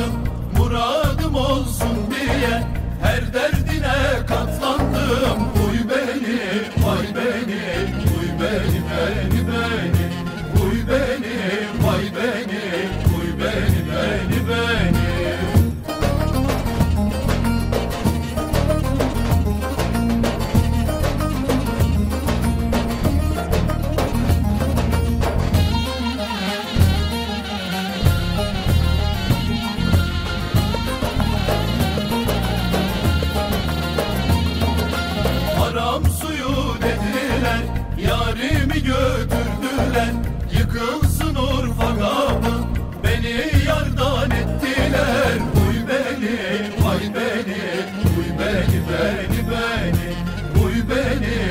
muradım muradım olsun diye. beni, beni, beni, uy beni.